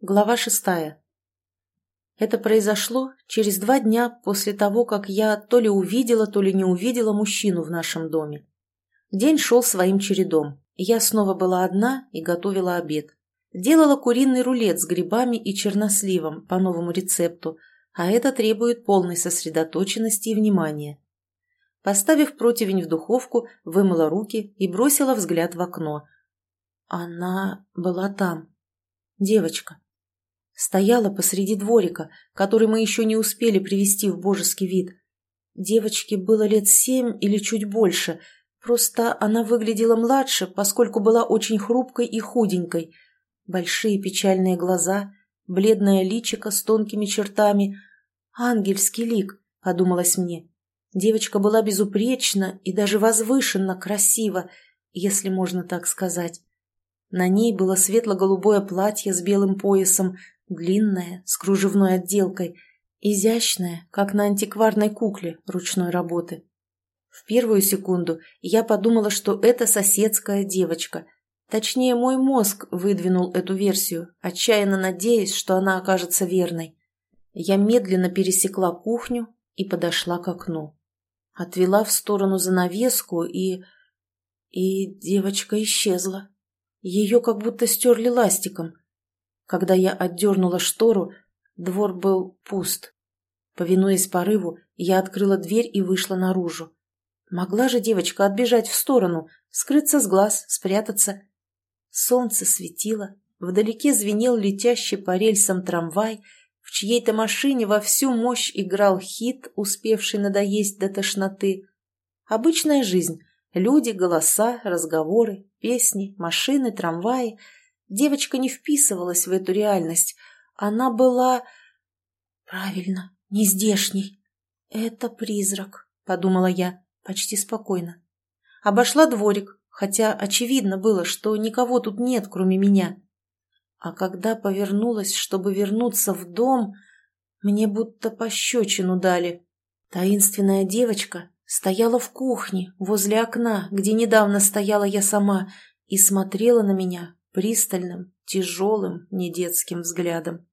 Глава шестая. Это произошло через два дня после того, как я то ли увидела, то ли не увидела мужчину в нашем доме. День шел своим чередом. Я снова была одна и готовила обед. Делала куриный рулет с грибами и черносливом по новому рецепту, а это требует полной сосредоточенности и внимания. Поставив противень в духовку, вымыла руки и бросила взгляд в окно. Она была там. Девочка стояла посреди дворика, который мы еще не успели привести в божеский вид. Девочке было лет семь или чуть больше, просто она выглядела младше, поскольку была очень хрупкой и худенькой. Большие печальные глаза, бледное личико с тонкими чертами. «Ангельский лик», — подумалось мне. Девочка была безупречна и даже возвышенно красива, если можно так сказать. На ней было светло-голубое платье с белым поясом, Длинная, с кружевной отделкой, изящная, как на антикварной кукле ручной работы. В первую секунду я подумала, что это соседская девочка. Точнее, мой мозг выдвинул эту версию, отчаянно надеясь, что она окажется верной. Я медленно пересекла кухню и подошла к окну. Отвела в сторону занавеску и... И девочка исчезла. Ее как будто стерли ластиком. Когда я отдернула штору, двор был пуст. Повинуясь порыву, я открыла дверь и вышла наружу. Могла же девочка отбежать в сторону, скрыться с глаз, спрятаться. Солнце светило, вдалеке звенел летящий по рельсам трамвай, в чьей-то машине во всю мощь играл хит, успевший надоесть до тошноты. Обычная жизнь. Люди, голоса, разговоры, песни, машины, трамваи — Девочка не вписывалась в эту реальность. Она была... Правильно, не здешней. Это призрак, подумала я, почти спокойно. Обошла дворик, хотя очевидно было, что никого тут нет, кроме меня. А когда повернулась, чтобы вернуться в дом, мне будто пощечину дали. Таинственная девочка стояла в кухне, возле окна, где недавно стояла я сама, и смотрела на меня пристальным, тяжелым, недетским взглядом.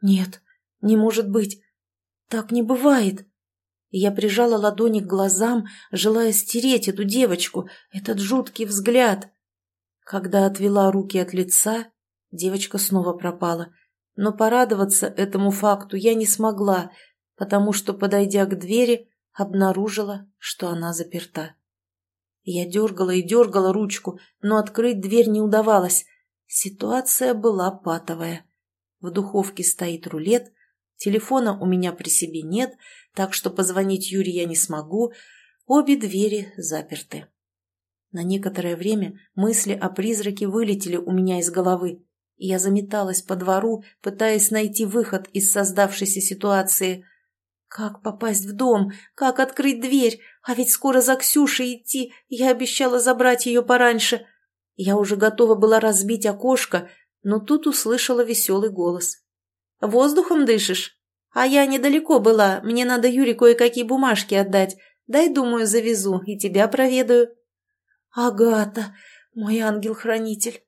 «Нет, не может быть! Так не бывает!» Я прижала ладони к глазам, желая стереть эту девочку, этот жуткий взгляд. Когда отвела руки от лица, девочка снова пропала. Но порадоваться этому факту я не смогла, потому что, подойдя к двери, обнаружила, что она заперта. Я дергала и дергала ручку, но открыть дверь не удавалось. Ситуация была патовая. В духовке стоит рулет, телефона у меня при себе нет, так что позвонить Юре я не смогу, обе двери заперты. На некоторое время мысли о призраке вылетели у меня из головы, и я заметалась по двору, пытаясь найти выход из создавшейся ситуации – как попасть в дом? Как открыть дверь? А ведь скоро за Ксюшей идти. Я обещала забрать ее пораньше. Я уже готова была разбить окошко, но тут услышала веселый голос. «Воздухом дышишь? А я недалеко была. Мне надо Юре кое-какие бумажки отдать. Дай, думаю, завезу и тебя проведаю». «Агата, мой ангел-хранитель».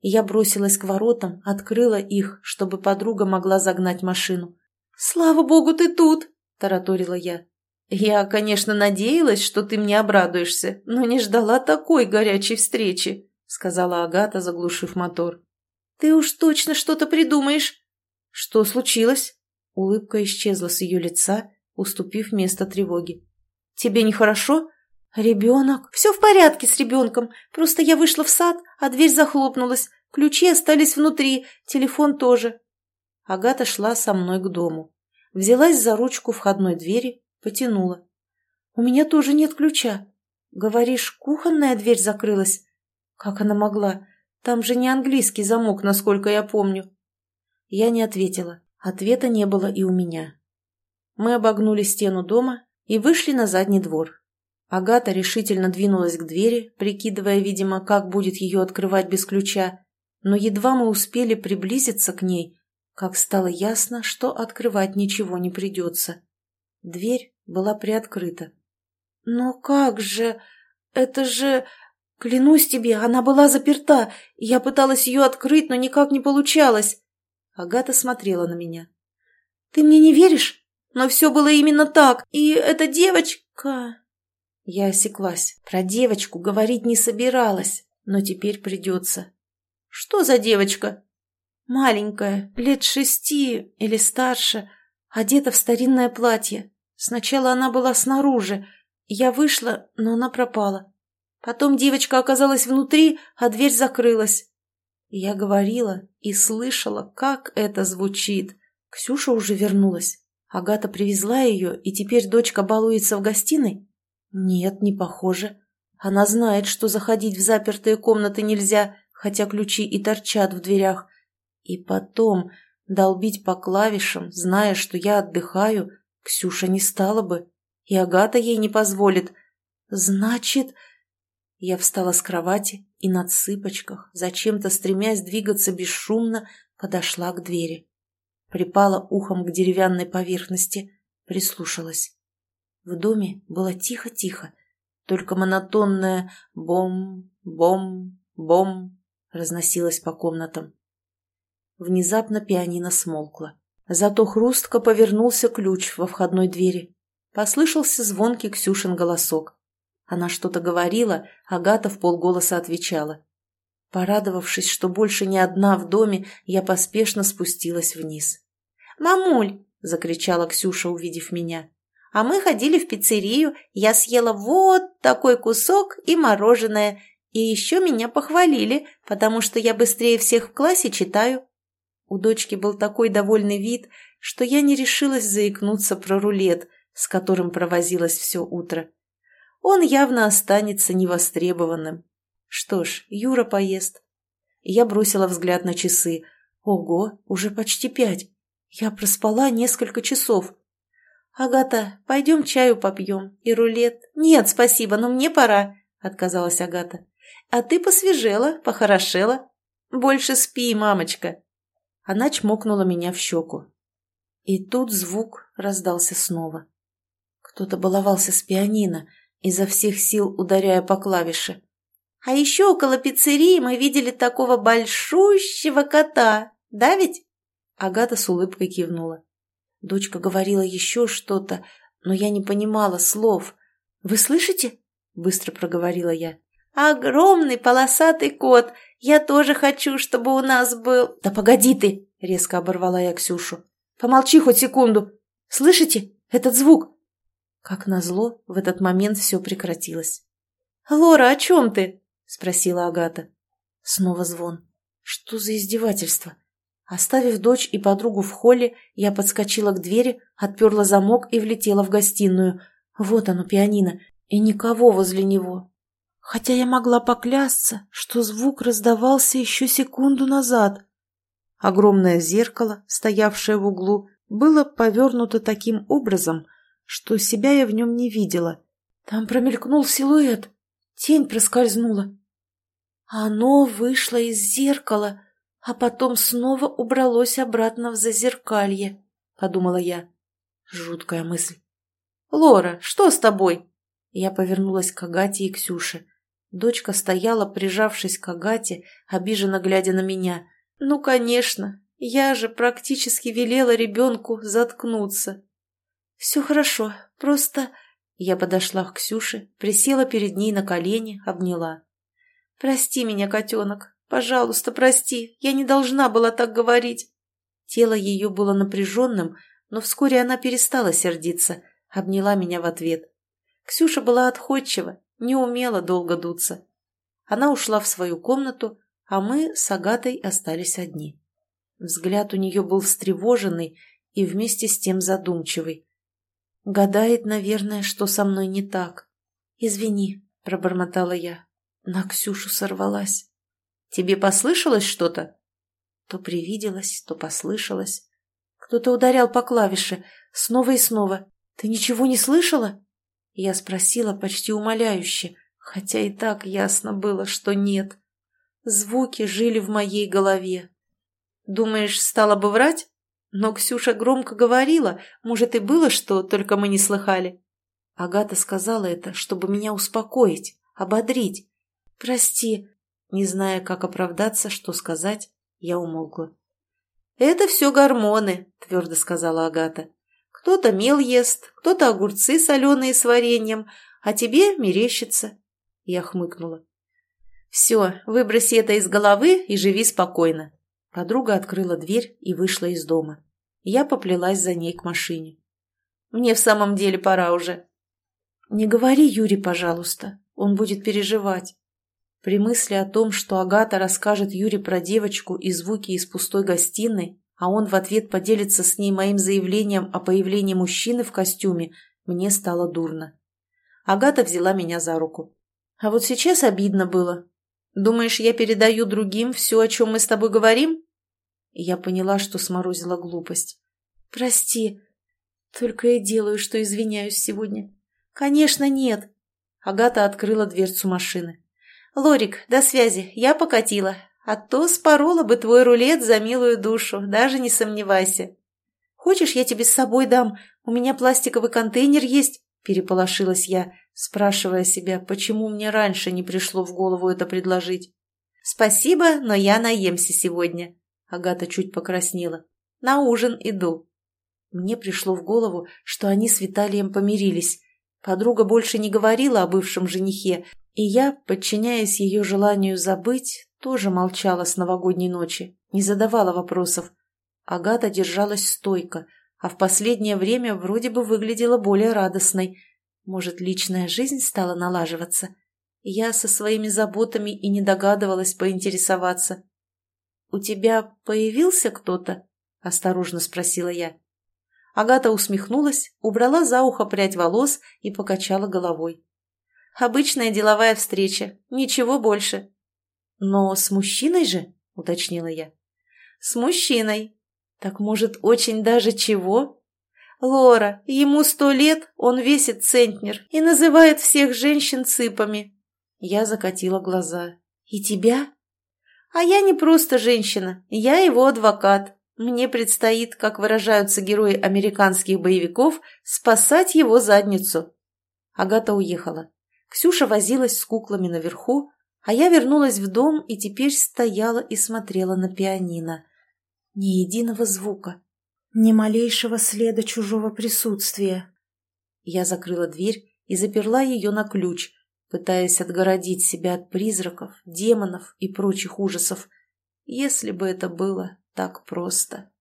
Я бросилась к воротам, открыла их, чтобы подруга могла загнать машину. «Слава богу, ты тут!» тараторила я. «Я, конечно, надеялась, что ты мне обрадуешься, но не ждала такой горячей встречи», сказала Агата, заглушив мотор. «Ты уж точно что-то придумаешь!» «Что случилось?» Улыбка исчезла с ее лица, уступив место тревоги. «Тебе нехорошо?» «Ребенок?» «Все в порядке с ребенком. Просто я вышла в сад, а дверь захлопнулась. Ключи остались внутри, телефон тоже». Агата шла со мной к дому взялась за ручку входной двери, потянула. «У меня тоже нет ключа. Говоришь, кухонная дверь закрылась?» «Как она могла? Там же не английский замок, насколько я помню». Я не ответила. Ответа не было и у меня. Мы обогнули стену дома и вышли на задний двор. Агата решительно двинулась к двери, прикидывая, видимо, как будет ее открывать без ключа, но едва мы успели приблизиться к ней, как стало ясно, что открывать ничего не придется. Дверь была приоткрыта. «Но как же? Это же...» «Клянусь тебе, она была заперта. Я пыталась ее открыть, но никак не получалось». Агата смотрела на меня. «Ты мне не веришь? Но все было именно так, и эта девочка...» Я осеклась. Про девочку говорить не собиралась, но теперь придется. «Что за девочка?» «Маленькая, лет шести или старше, одета в старинное платье. Сначала она была снаружи. Я вышла, но она пропала. Потом девочка оказалась внутри, а дверь закрылась. Я говорила и слышала, как это звучит. Ксюша уже вернулась. Агата привезла ее, и теперь дочка балуется в гостиной? Нет, не похоже. Она знает, что заходить в запертые комнаты нельзя, хотя ключи и торчат в дверях. И потом долбить по клавишам, зная, что я отдыхаю, Ксюша не стала бы. И Агата ей не позволит. Значит... Я встала с кровати и на цыпочках, зачем-то стремясь двигаться бесшумно, подошла к двери. Припала ухом к деревянной поверхности, прислушалась. В доме было тихо-тихо, только монотонное «бом-бом-бом» разносилось по комнатам. Внезапно пианино смолкло. Зато хрустко повернулся ключ во входной двери. Послышался звонкий Ксюшин голосок. Она что-то говорила, Агата в полголоса отвечала. Порадовавшись, что больше не одна в доме, я поспешно спустилась вниз. «Мамуль!» – закричала Ксюша, увидев меня. «А мы ходили в пиццерию, я съела вот такой кусок и мороженое, и еще меня похвалили, потому что я быстрее всех в классе читаю». У дочки был такой довольный вид, что я не решилась заикнуться про рулет, с которым провозилась все утро он явно останется невостребованным. Что ж, Юра поест. Я бросила взгляд на часы. Ого, уже почти пять. Я проспала несколько часов. «Агата, пойдем чаю попьем. И рулет». «Нет, спасибо, но мне пора», — отказалась Агата. «А ты посвежела, похорошела. Больше спи, мамочка». Она чмокнула меня в щеку. И тут звук раздался снова. Кто-то баловался с пианино, изо всех сил ударяя по клавише. «А еще около пиццерии мы видели такого большущего кота, да ведь?» Агата с улыбкой кивнула. Дочка говорила еще что-то, но я не понимала слов. «Вы слышите?» — быстро проговорила я. «Огромный полосатый кот! Я тоже хочу, чтобы у нас был...» «Да погоди ты!» — резко оборвала я Ксюшу. «Помолчи хоть секунду! Слышите? Этот звук! Как назло, в этот момент все прекратилось. «Лора, о чем ты?» – спросила Агата. Снова звон. Что за издевательство? Оставив дочь и подругу в холле, я подскочила к двери, отперла замок и влетела в гостиную. Вот оно, пианино, и никого возле него. Хотя я могла поклясться, что звук раздавался еще секунду назад. Огромное зеркало, стоявшее в углу, было повернуто таким образом – что себя я в нем не видела. Там промелькнул силуэт, тень проскользнула. Оно вышло из зеркала, а потом снова убралось обратно в зазеркалье, — подумала я. Жуткая мысль. «Лора, что с тобой?» Я повернулась к Агате и Ксюше. Дочка стояла, прижавшись к Агате, обиженно глядя на меня. «Ну, конечно, я же практически велела ребенку заткнуться». «Все хорошо, просто...» Я подошла к Ксюше, присела перед ней на колени, обняла. «Прости меня, котенок, пожалуйста, прости, я не должна была так говорить». Тело ее было напряженным, но вскоре она перестала сердиться, обняла меня в ответ. Ксюша была отходчива, не умела долго дуться. Она ушла в свою комнату, а мы с Агатой остались одни. Взгляд у нее был встревоженный и вместе с тем задумчивый. Гадает, наверное, что со мной не так. «Извини», — пробормотала я. На Ксюшу сорвалась. «Тебе послышалось что-то?» То привиделось, то послышалось. Кто-то ударял по клавише, снова и снова. «Ты ничего не слышала?» Я спросила почти умоляюще, хотя и так ясно было, что нет. Звуки жили в моей голове. «Думаешь, стала бы врать?» Но Ксюша громко говорила, может, и было что, только мы не слыхали. Агата сказала это, чтобы меня успокоить, ободрить. «Прости», не зная, как оправдаться, что сказать, я умолкла. «Это все гормоны», — твердо сказала Агата. «Кто-то мел ест, кто-то огурцы соленые с вареньем, а тебе мерещится». Я хмыкнула. «Все, выброси это из головы и живи спокойно». Подруга открыла дверь и вышла из дома. Я поплелась за ней к машине. «Мне в самом деле пора уже». «Не говори Юре, пожалуйста, он будет переживать». При мысли о том, что Агата расскажет Юре про девочку и звуки из пустой гостиной, а он в ответ поделится с ней моим заявлением о появлении мужчины в костюме, мне стало дурно. Агата взяла меня за руку. «А вот сейчас обидно было. Думаешь, я передаю другим все, о чем мы с тобой говорим?» Я поняла, что сморозила глупость. «Прости, только я делаю, что извиняюсь сегодня». «Конечно, нет». Агата открыла дверцу машины. «Лорик, до связи, я покатила, а то спорола бы твой рулет за милую душу, даже не сомневайся». «Хочешь, я тебе с собой дам? У меня пластиковый контейнер есть», – переполошилась я, спрашивая себя, почему мне раньше не пришло в голову это предложить. «Спасибо, но я наемся сегодня», – Агата чуть покраснела. «На ужин иду». Мне пришло в голову, что они с Виталием помирились. Подруга больше не говорила о бывшем женихе, и я, подчиняясь ее желанию забыть, тоже молчала с новогодней ночи, не задавала вопросов. Агата держалась стойко, а в последнее время вроде бы выглядела более радостной. Может, личная жизнь стала налаживаться? Я со своими заботами и не догадывалась поинтересоваться. «У тебя появился кто-то?» – осторожно спросила я. Агата усмехнулась, убрала за ухо прядь волос и покачала головой. Обычная деловая встреча, ничего больше. Но с мужчиной же, уточнила я. С мужчиной. Так может, очень даже чего? Лора, ему сто лет, он весит центнер и называет всех женщин цыпами. Я закатила глаза. И тебя? А я не просто женщина, я его адвокат. Мне предстоит, как выражаются герои американских боевиков, спасать его задницу. Агата уехала. Ксюша возилась с куклами наверху, а я вернулась в дом и теперь стояла и смотрела на пианино. Ни единого звука, ни малейшего следа чужого присутствия. Я закрыла дверь и заперла ее на ключ, пытаясь отгородить себя от призраков, демонов и прочих ужасов. Если бы это было так просто.